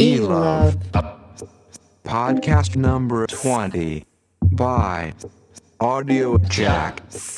E-Love. Podcast number 20 by Audiojack.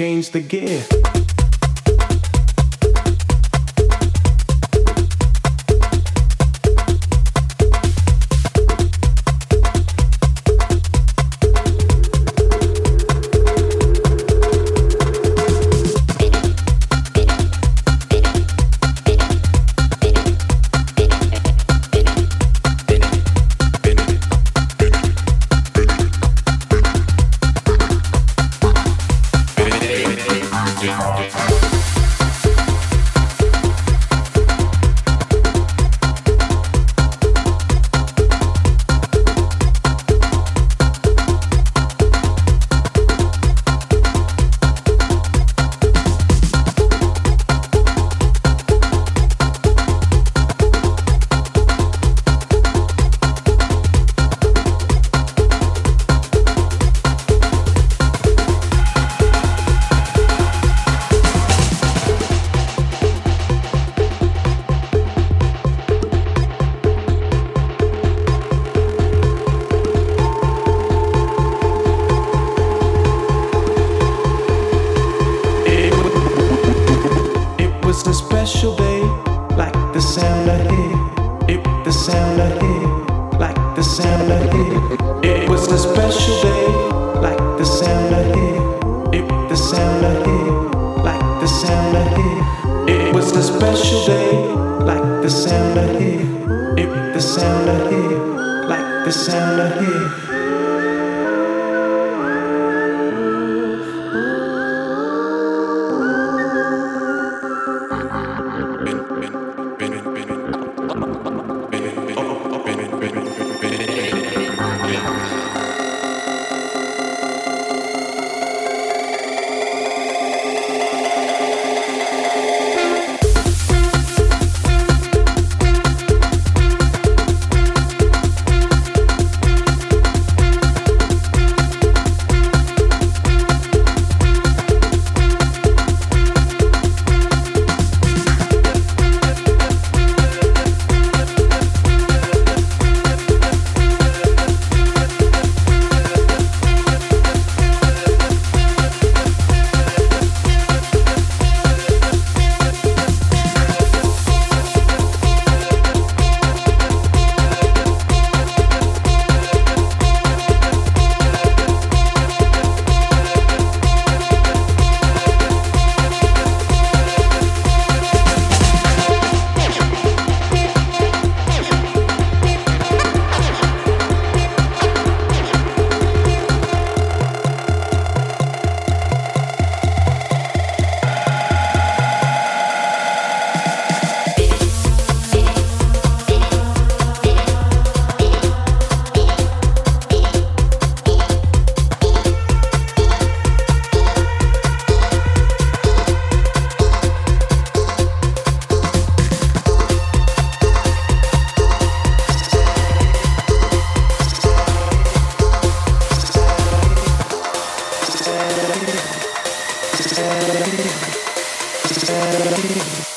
Changed the gear.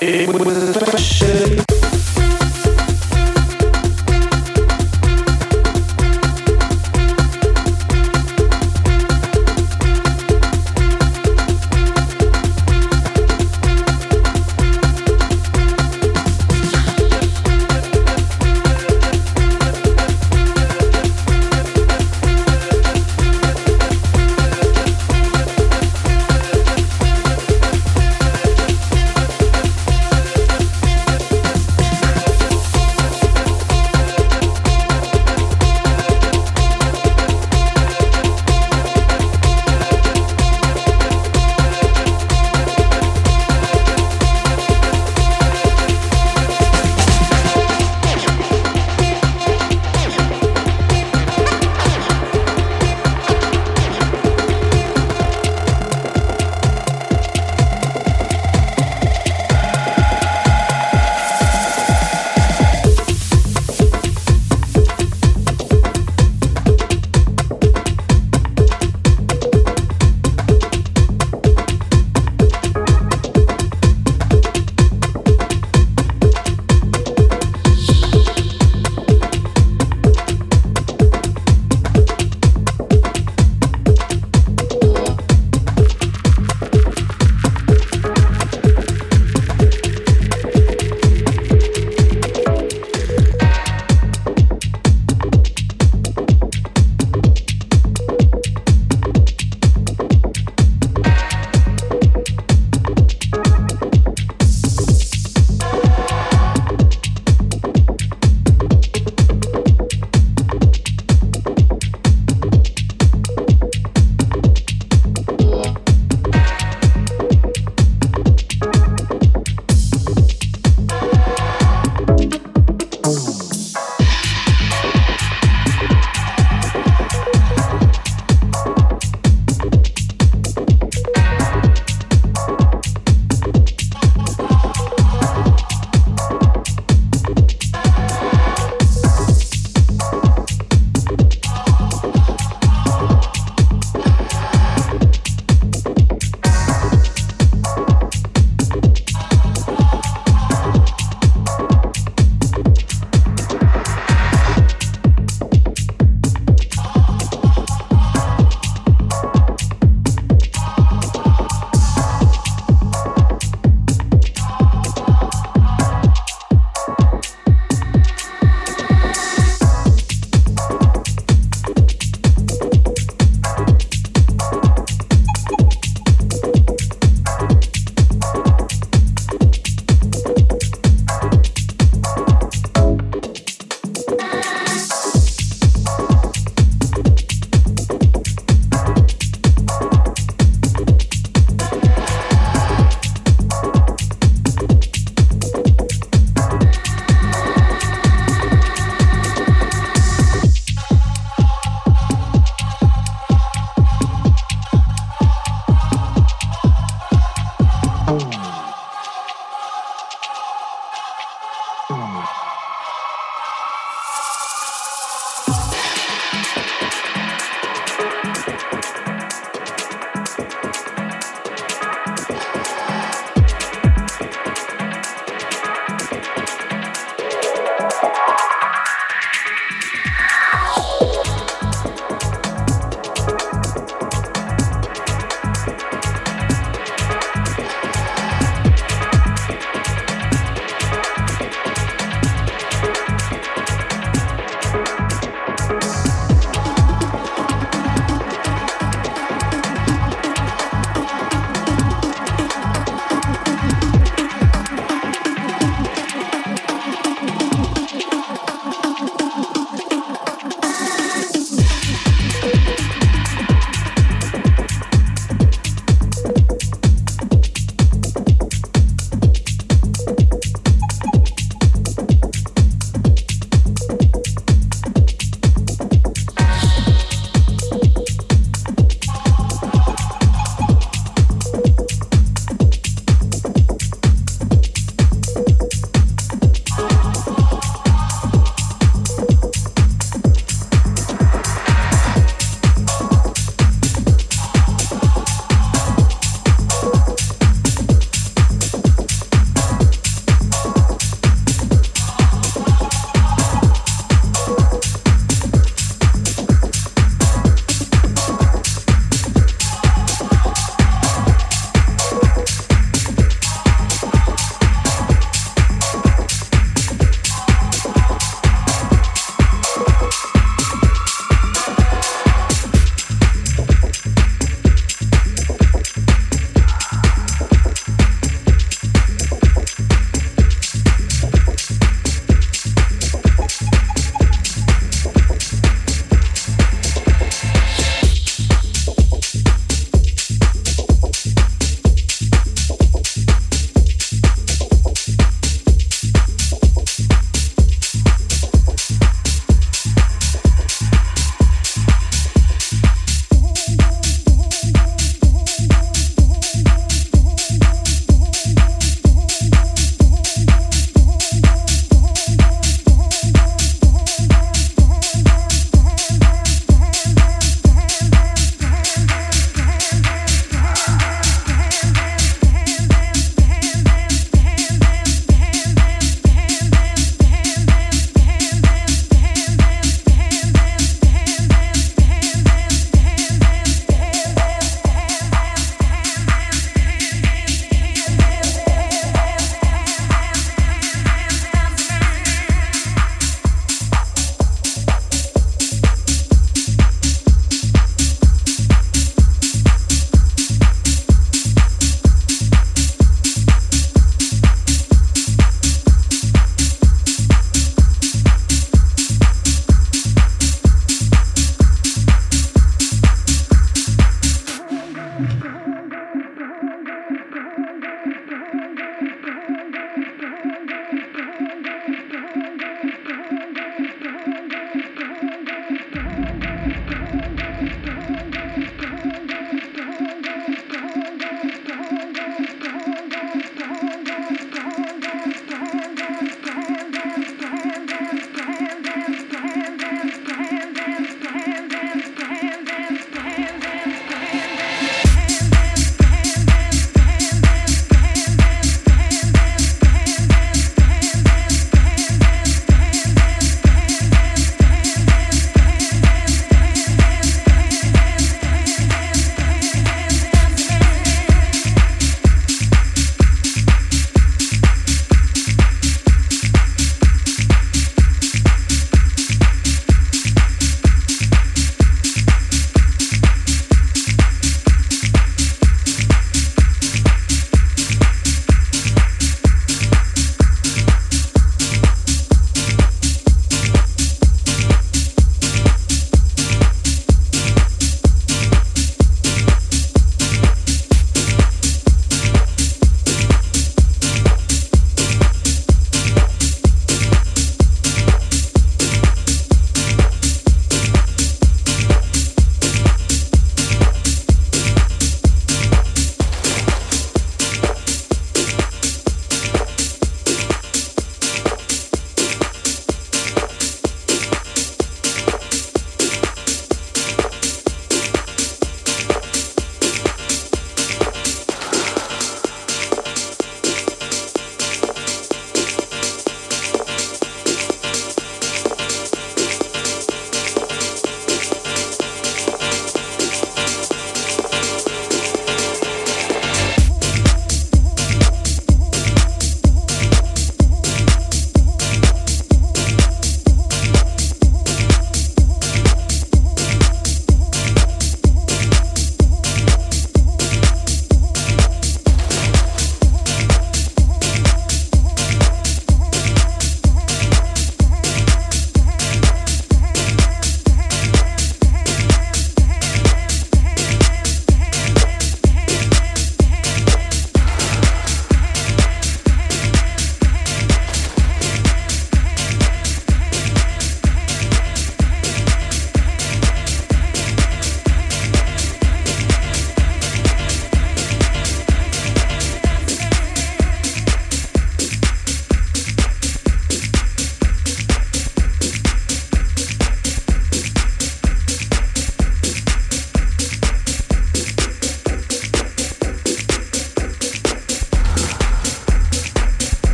It was a special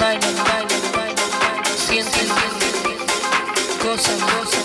Bailan, bailan, bailan, sienten, sienten, gozan, gozan.